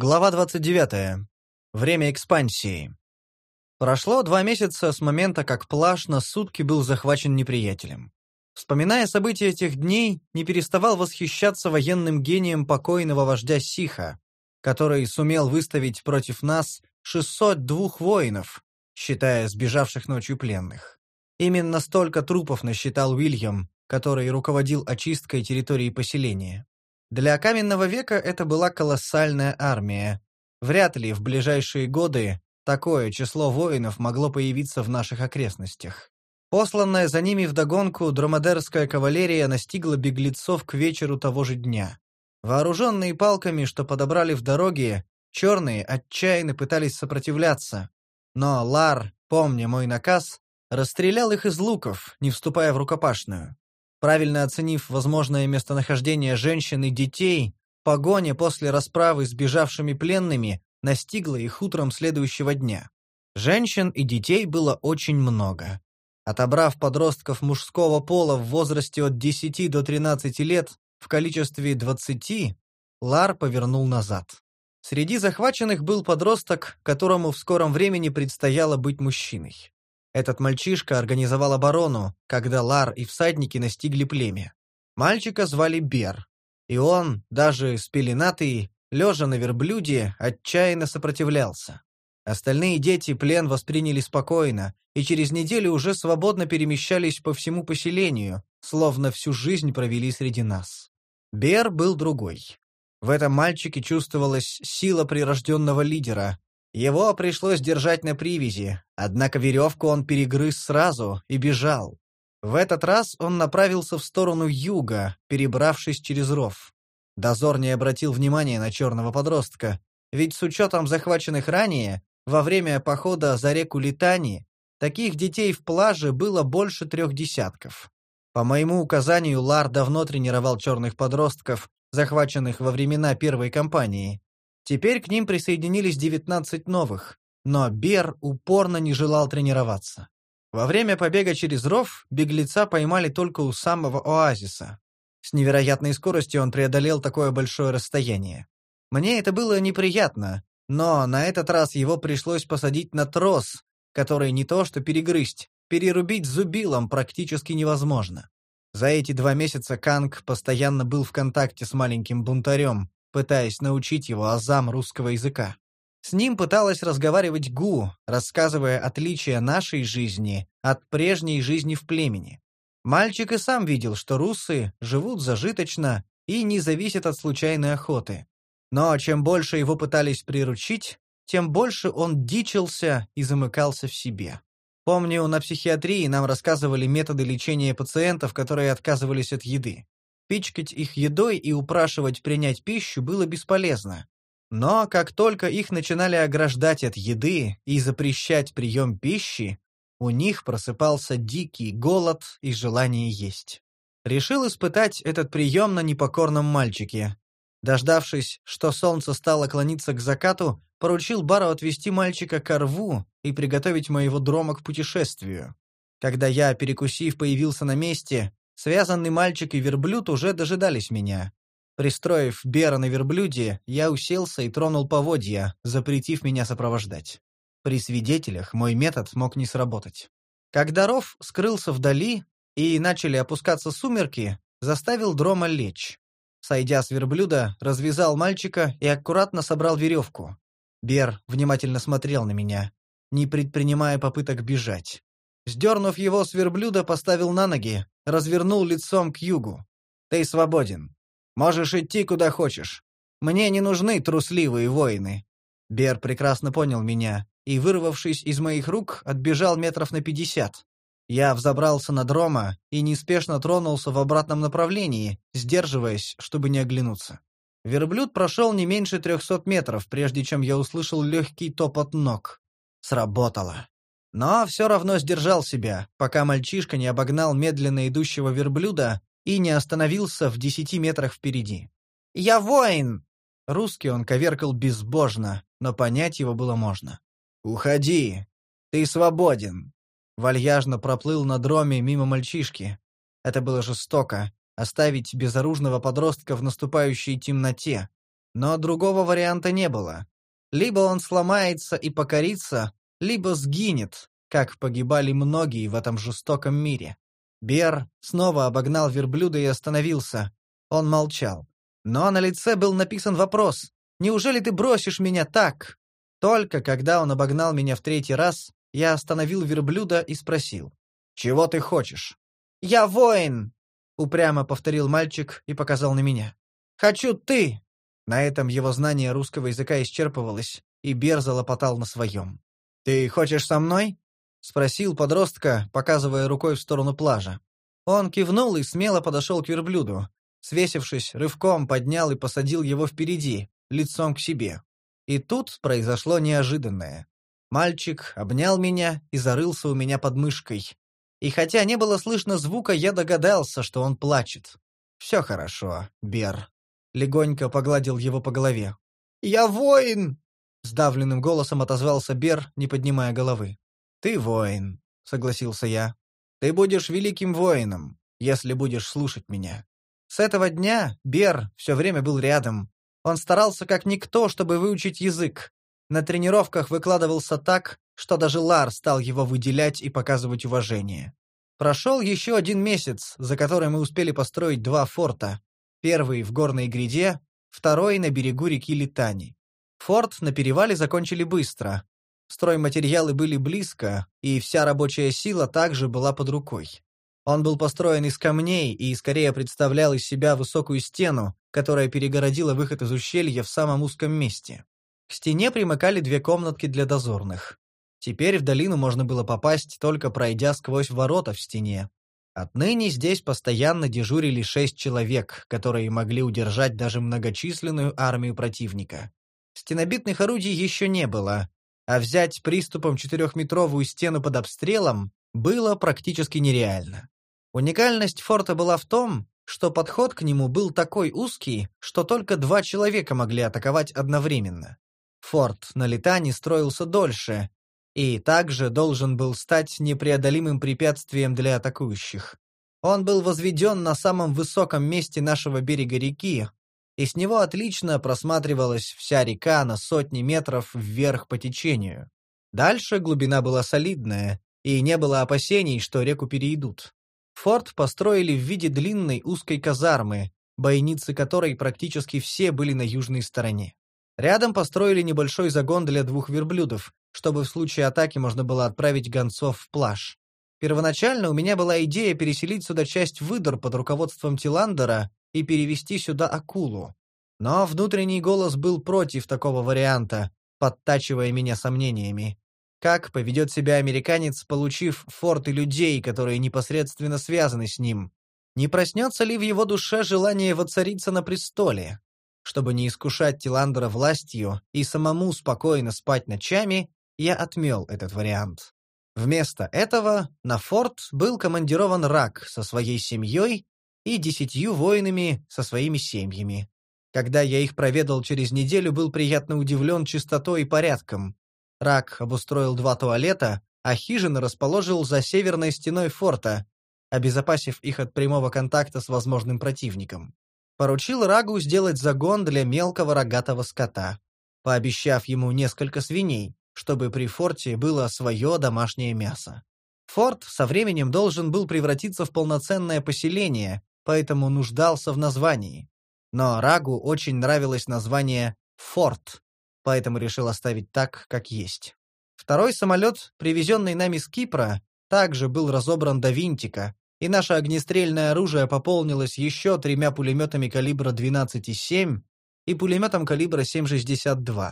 Глава 29. Время экспансии. Прошло два месяца с момента, как плаж на сутки был захвачен неприятелем. Вспоминая события этих дней, не переставал восхищаться военным гением покойного вождя Сиха, который сумел выставить против нас 602 воинов, считая сбежавших ночью пленных. Именно столько трупов насчитал Уильям, который руководил очисткой территории поселения. Для каменного века это была колоссальная армия. Вряд ли в ближайшие годы такое число воинов могло появиться в наших окрестностях. Посланная за ними вдогонку дромадерская кавалерия настигла беглецов к вечеру того же дня. Вооруженные палками, что подобрали в дороге, черные отчаянно пытались сопротивляться. Но Лар, помня мой наказ, расстрелял их из луков, не вступая в рукопашную. Правильно оценив возможное местонахождение женщин и детей, погоня после расправы с бежавшими пленными настигла их утром следующего дня. Женщин и детей было очень много. Отобрав подростков мужского пола в возрасте от 10 до 13 лет в количестве 20, Лар повернул назад. Среди захваченных был подросток, которому в скором времени предстояло быть мужчиной. Этот мальчишка организовал оборону, когда Лар и всадники настигли племя. Мальчика звали Бер, и он, даже спеленатый, лежа на верблюде, отчаянно сопротивлялся. Остальные дети плен восприняли спокойно, и через неделю уже свободно перемещались по всему поселению, словно всю жизнь провели среди нас. Бер был другой. В этом мальчике чувствовалась сила прирожденного лидера, его пришлось держать на привязи, однако веревку он перегрыз сразу и бежал. В этот раз он направился в сторону юга, перебравшись через ров. Дозор не обратил внимания на черного подростка, ведь с учетом захваченных ранее, во время похода за реку Литани, таких детей в плаже было больше трех десятков. По моему указанию, Лар давно тренировал черных подростков, захваченных во времена первой кампании, Теперь к ним присоединились 19 новых, но Бер упорно не желал тренироваться. Во время побега через ров беглеца поймали только у самого оазиса. С невероятной скоростью он преодолел такое большое расстояние. Мне это было неприятно, но на этот раз его пришлось посадить на трос, который не то что перегрызть, перерубить зубилом практически невозможно. За эти два месяца Канг постоянно был в контакте с маленьким бунтарем, пытаясь научить его азам русского языка. С ним пыталась разговаривать Гу, рассказывая отличия нашей жизни от прежней жизни в племени. Мальчик и сам видел, что русы живут зажиточно и не зависят от случайной охоты. Но чем больше его пытались приручить, тем больше он дичился и замыкался в себе. Помню, на психиатрии нам рассказывали методы лечения пациентов, которые отказывались от еды. Пичкать их едой и упрашивать принять пищу было бесполезно. Но как только их начинали ограждать от еды и запрещать прием пищи, у них просыпался дикий голод и желание есть. Решил испытать этот прием на непокорном мальчике. Дождавшись, что солнце стало клониться к закату, поручил Бару отвезти мальчика к рву и приготовить моего дрома к путешествию. Когда я, перекусив, появился на месте, Связанный мальчик и верблюд уже дожидались меня. Пристроив Бера на верблюде, я уселся и тронул поводья, запретив меня сопровождать. При свидетелях мой метод мог не сработать. Когда ров скрылся вдали и начали опускаться сумерки, заставил Дрома лечь. Сойдя с верблюда, развязал мальчика и аккуратно собрал веревку. Бер внимательно смотрел на меня, не предпринимая попыток бежать. Сдернув его с верблюда, поставил на ноги, развернул лицом к югу. «Ты свободен. Можешь идти куда хочешь. Мне не нужны трусливые воины». Бер прекрасно понял меня и, вырвавшись из моих рук, отбежал метров на пятьдесят. Я взобрался на дрома и неспешно тронулся в обратном направлении, сдерживаясь, чтобы не оглянуться. Верблюд прошел не меньше трехсот метров, прежде чем я услышал легкий топот ног. Сработало. Но все равно сдержал себя, пока мальчишка не обогнал медленно идущего верблюда и не остановился в десяти метрах впереди. «Я воин!» Русский он коверкал безбожно, но понять его было можно. «Уходи! Ты свободен!» Вальяжно проплыл на дроме мимо мальчишки. Это было жестоко — оставить безоружного подростка в наступающей темноте. Но другого варианта не было. Либо он сломается и покорится, либо сгинет, как погибали многие в этом жестоком мире. Бер снова обогнал верблюда и остановился. Он молчал. Но на лице был написан вопрос. «Неужели ты бросишь меня так?» Только когда он обогнал меня в третий раз, я остановил верблюда и спросил. «Чего ты хочешь?» «Я воин!» — упрямо повторил мальчик и показал на меня. «Хочу ты!» На этом его знание русского языка исчерпывалось, и Бер залопотал на своем. «Ты хочешь со мной?» — спросил подростка, показывая рукой в сторону плажа. Он кивнул и смело подошел к верблюду. Свесившись, рывком поднял и посадил его впереди, лицом к себе. И тут произошло неожиданное. Мальчик обнял меня и зарылся у меня под мышкой. И хотя не было слышно звука, я догадался, что он плачет. «Все хорошо, Бер». Легонько погладил его по голове. «Я воин!» — сдавленным голосом отозвался Бер, не поднимая головы. «Ты воин», — согласился я. «Ты будешь великим воином, если будешь слушать меня». С этого дня Бер все время был рядом. Он старался как никто, чтобы выучить язык. На тренировках выкладывался так, что даже Лар стал его выделять и показывать уважение. Прошел еще один месяц, за который мы успели построить два форта. Первый в горной гряде, второй на берегу реки Литани. Форт на перевале закончили быстро. Стройматериалы были близко, и вся рабочая сила также была под рукой. Он был построен из камней и скорее представлял из себя высокую стену, которая перегородила выход из ущелья в самом узком месте. К стене примыкали две комнатки для дозорных. Теперь в долину можно было попасть, только пройдя сквозь ворота в стене. Отныне здесь постоянно дежурили шесть человек, которые могли удержать даже многочисленную армию противника. Стенобитных орудий еще не было, а взять приступом четырехметровую стену под обстрелом было практически нереально. Уникальность форта была в том, что подход к нему был такой узкий, что только два человека могли атаковать одновременно. Форт на Литане строился дольше, и также должен был стать непреодолимым препятствием для атакующих. Он был возведен на самом высоком месте нашего берега реки, и с него отлично просматривалась вся река на сотни метров вверх по течению. Дальше глубина была солидная, и не было опасений, что реку перейдут. Форт построили в виде длинной узкой казармы, бойницы которой практически все были на южной стороне. Рядом построили небольшой загон для двух верблюдов, чтобы в случае атаки можно было отправить гонцов в плаж. Первоначально у меня была идея переселить сюда часть выдор под руководством Тиландера и перевести сюда акулу. Но внутренний голос был против такого варианта, подтачивая меня сомнениями. Как поведет себя американец, получив форт и людей, которые непосредственно связаны с ним? Не проснется ли в его душе желание воцариться на престоле? Чтобы не искушать Тиландера властью и самому спокойно спать ночами, я отмел этот вариант. Вместо этого на форт был командирован Рак со своей семьей и десятью воинами со своими семьями. Когда я их проведал через неделю, был приятно удивлен чистотой и порядком. Рак обустроил два туалета, а хижины расположил за северной стеной форта, обезопасив их от прямого контакта с возможным противником поручил Рагу сделать загон для мелкого рогатого скота, пообещав ему несколько свиней, чтобы при форте было свое домашнее мясо. Форт со временем должен был превратиться в полноценное поселение, поэтому нуждался в названии. Но Рагу очень нравилось название «Форт», поэтому решил оставить так, как есть. Второй самолет, привезенный нами с Кипра, также был разобран до винтика, и наше огнестрельное оружие пополнилось еще тремя пулеметами калибра 12,7 и пулеметом калибра 7,62.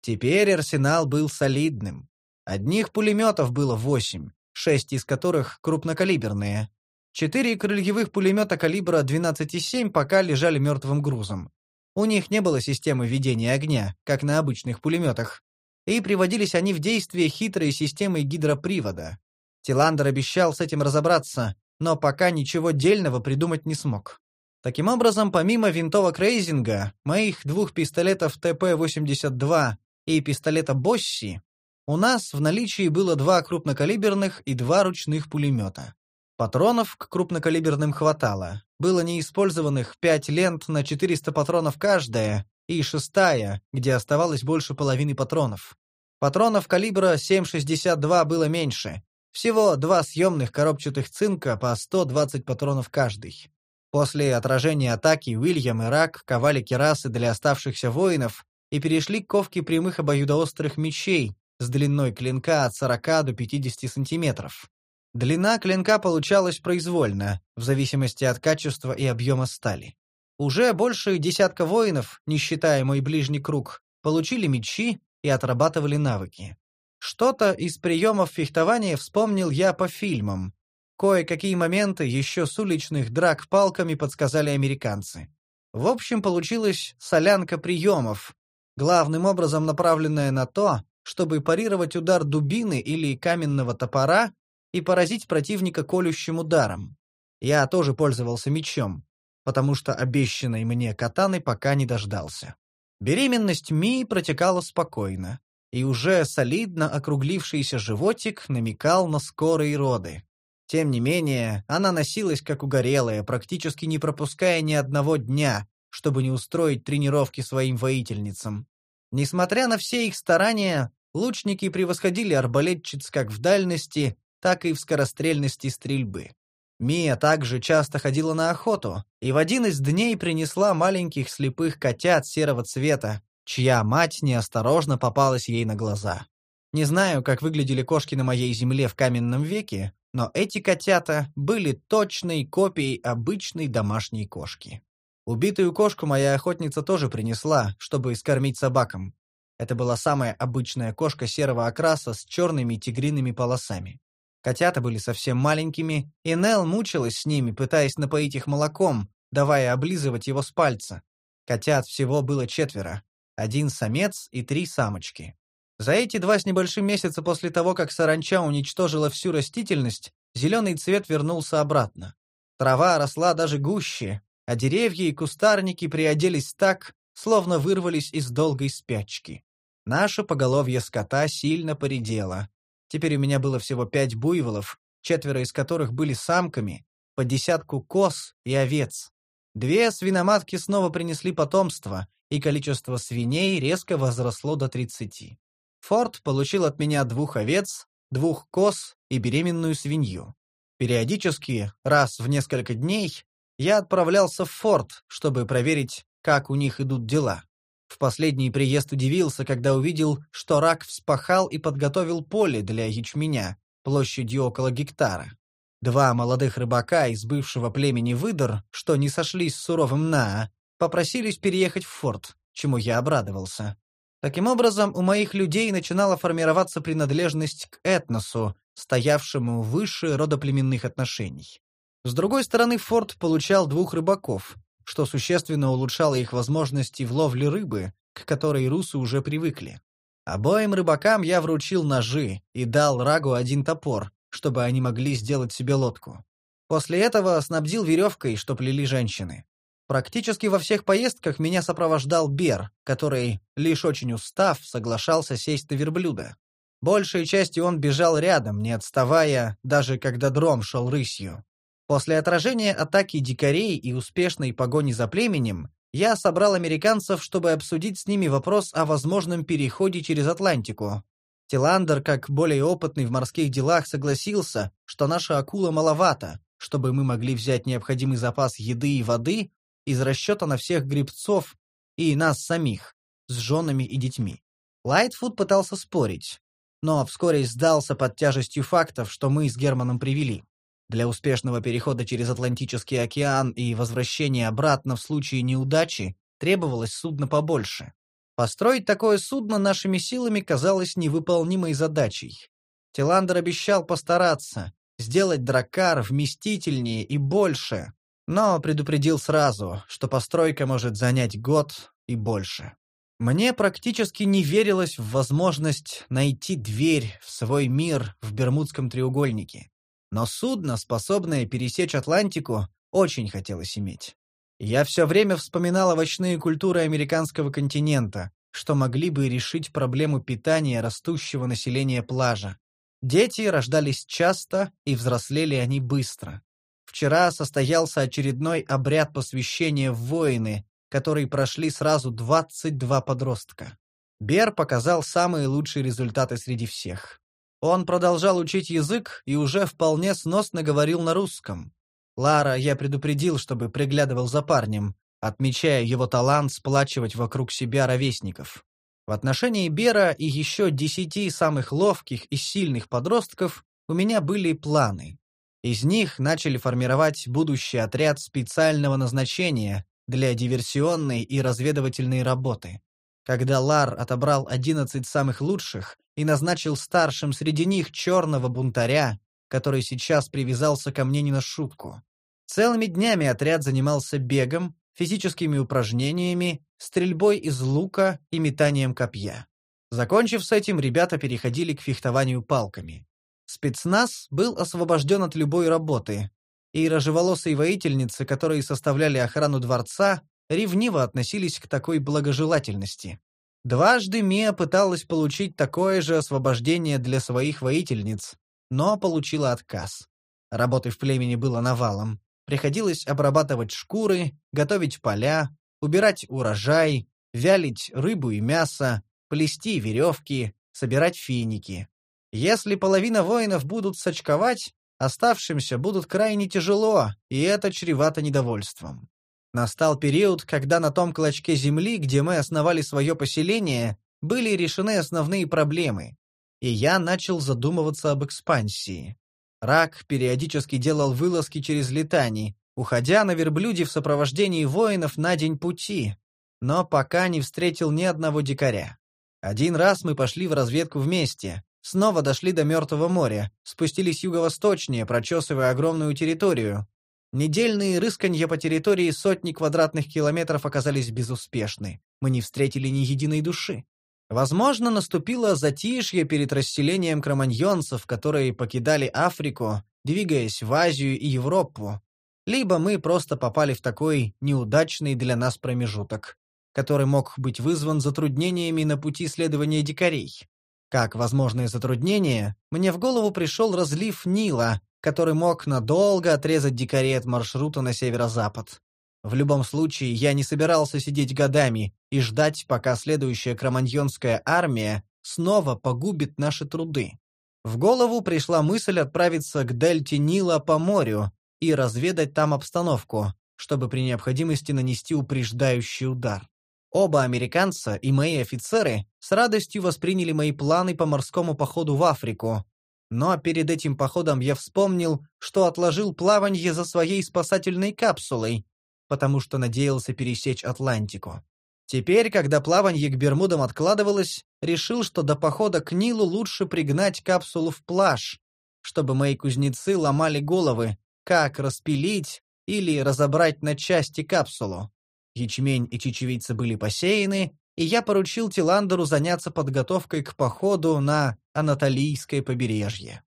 Теперь арсенал был солидным. Одних пулеметов было восемь, шесть из которых крупнокалиберные. Четыре крыльевых пулемета калибра 12,7 пока лежали мертвым грузом. У них не было системы ведения огня, как на обычных пулеметах, и приводились они в действие хитрой системой гидропривода. Тиландер обещал с этим разобраться, но пока ничего дельного придумать не смог. Таким образом, помимо винтовок Рейзинга, моих двух пистолетов ТП-82 и пистолета Босси, у нас в наличии было два крупнокалиберных и два ручных пулемета. Патронов к крупнокалиберным хватало. Было неиспользованных 5 лент на 400 патронов каждая, и шестая, где оставалось больше половины патронов. Патронов калибра 7,62 было меньше. Всего два съемных коробчатых цинка по 120 патронов каждый. После отражения атаки Уильям и Рак ковали керасы для оставшихся воинов и перешли к ковке прямых обоюдоострых мечей с длиной клинка от 40 до 50 сантиметров. Длина клинка получалась произвольно, в зависимости от качества и объема стали. Уже больше десятка воинов, не считая мой ближний круг, получили мечи и отрабатывали навыки. Что-то из приемов фехтования вспомнил я по фильмам. Кое-какие моменты еще с уличных драк палками подсказали американцы. В общем, получилась солянка приемов, главным образом направленная на то, чтобы парировать удар дубины или каменного топора и поразить противника колющим ударом. Я тоже пользовался мечом, потому что обещанной мне катаны пока не дождался. Беременность Ми протекала спокойно, и уже солидно округлившийся животик намекал на скорые роды. Тем не менее, она носилась как угорелая, практически не пропуская ни одного дня, чтобы не устроить тренировки своим воительницам. Несмотря на все их старания, лучники превосходили арбалетчиц как в дальности, так и в скорострельности стрельбы. Мия также часто ходила на охоту, и в один из дней принесла маленьких слепых котят серого цвета, чья мать неосторожно попалась ей на глаза. Не знаю, как выглядели кошки на моей земле в каменном веке, но эти котята были точной копией обычной домашней кошки. Убитую кошку моя охотница тоже принесла, чтобы скормить собакам. Это была самая обычная кошка серого окраса с черными тигриными полосами. Котята были совсем маленькими, и Нел мучилась с ними, пытаясь напоить их молоком, давая облизывать его с пальца. Котят всего было четверо. Один самец и три самочки. За эти два с небольшим месяца после того, как саранча уничтожила всю растительность, зеленый цвет вернулся обратно. Трава росла даже гуще, а деревья и кустарники приоделись так, словно вырвались из долгой спячки. Наше поголовье скота сильно поредело. Теперь у меня было всего пять буйволов, четверо из которых были самками, по десятку коз и овец. Две свиноматки снова принесли потомство, и количество свиней резко возросло до тридцати. Форд получил от меня двух овец, двух коз и беременную свинью. Периодически, раз в несколько дней, я отправлялся в форт, чтобы проверить, как у них идут дела. В последний приезд удивился, когда увидел, что рак вспахал и подготовил поле для ячменя, площадью около гектара. Два молодых рыбака из бывшего племени выдор, что не сошлись с суровым Наа, попросились переехать в форт, чему я обрадовался. Таким образом, у моих людей начинала формироваться принадлежность к этносу, стоявшему выше родоплеменных отношений. С другой стороны, форт получал двух рыбаков, что существенно улучшало их возможности в ловле рыбы, к которой русы уже привыкли. Обоим рыбакам я вручил ножи и дал Рагу один топор, чтобы они могли сделать себе лодку. После этого снабдил веревкой, что плели женщины. Практически во всех поездках меня сопровождал Бер, который, лишь очень устав, соглашался сесть на верблюда. Большей частью он бежал рядом, не отставая, даже когда дром шел рысью. После отражения атаки дикарей и успешной погони за племенем, я собрал американцев, чтобы обсудить с ними вопрос о возможном переходе через Атлантику. Тиландер, как более опытный в морских делах, согласился, что наша акула маловато, чтобы мы могли взять необходимый запас еды и воды из расчета на всех грибцов и нас самих, с женами и детьми. Лайтфуд пытался спорить, но вскоре сдался под тяжестью фактов, что мы с Германом привели. Для успешного перехода через Атлантический океан и возвращения обратно в случае неудачи требовалось судно побольше. Построить такое судно нашими силами казалось невыполнимой задачей. Тиландер обещал постараться, сделать дракар вместительнее и больше, но предупредил сразу, что постройка может занять год и больше. Мне практически не верилось в возможность найти дверь в свой мир в Бермудском треугольнике. Но судно, способное пересечь Атлантику, очень хотелось иметь. Я все время вспоминал овощные культуры американского континента, что могли бы решить проблему питания растущего населения плажа. Дети рождались часто, и взрослели они быстро. Вчера состоялся очередной обряд посвящения в воины, который прошли сразу 22 подростка. Бер показал самые лучшие результаты среди всех. Он продолжал учить язык и уже вполне сносно говорил на русском. Лара я предупредил, чтобы приглядывал за парнем, отмечая его талант сплачивать вокруг себя ровесников. В отношении Бера и еще десяти самых ловких и сильных подростков у меня были планы. Из них начали формировать будущий отряд специального назначения для диверсионной и разведывательной работы. Когда Лар отобрал 11 самых лучших и назначил старшим среди них черного бунтаря, который сейчас привязался ко мне не на шутку. Целыми днями отряд занимался бегом, физическими упражнениями, стрельбой из лука и метанием копья. Закончив с этим, ребята переходили к фехтованию палками. Спецназ был освобожден от любой работы, и рыжеволосые воительницы, которые составляли охрану дворца, ревниво относились к такой благожелательности. Дважды Мия пыталась получить такое же освобождение для своих воительниц, но получила отказ. Работы в племени было навалом. Приходилось обрабатывать шкуры, готовить поля, убирать урожай, вялить рыбу и мясо, плести веревки, собирать финики. Если половина воинов будут сочковать, оставшимся будут крайне тяжело, и это чревато недовольством. Настал период, когда на том клочке земли, где мы основали свое поселение, были решены основные проблемы, и я начал задумываться об экспансии. Рак периодически делал вылазки через Летани, уходя на верблюде в сопровождении воинов на день пути, но пока не встретил ни одного дикаря. Один раз мы пошли в разведку вместе, Снова дошли до Мертвого моря, спустились юго-восточнее, прочесывая огромную территорию. Недельные рысканья по территории сотни квадратных километров оказались безуспешны. Мы не встретили ни единой души. Возможно, наступило затишье перед расселением кроманьонцев, которые покидали Африку, двигаясь в Азию и Европу. Либо мы просто попали в такой неудачный для нас промежуток, который мог быть вызван затруднениями на пути следования дикарей. Как возможное затруднение, мне в голову пришел разлив Нила, который мог надолго отрезать дикарей от маршрута на северо-запад. В любом случае, я не собирался сидеть годами и ждать, пока следующая кроманьонская армия снова погубит наши труды. В голову пришла мысль отправиться к дельте Нила по морю и разведать там обстановку, чтобы при необходимости нанести упреждающий удар. Оба американца и мои офицеры с радостью восприняли мои планы по морскому походу в Африку. Но перед этим походом я вспомнил, что отложил плаванье за своей спасательной капсулой, потому что надеялся пересечь Атлантику. Теперь, когда плаванье к Бермудам откладывалось, решил, что до похода к Нилу лучше пригнать капсулу в плаж, чтобы мои кузнецы ломали головы, как распилить или разобрать на части капсулу. Ячмень и чечевица были посеяны, и я поручил Тиландеру заняться подготовкой к походу на Анатолийское побережье.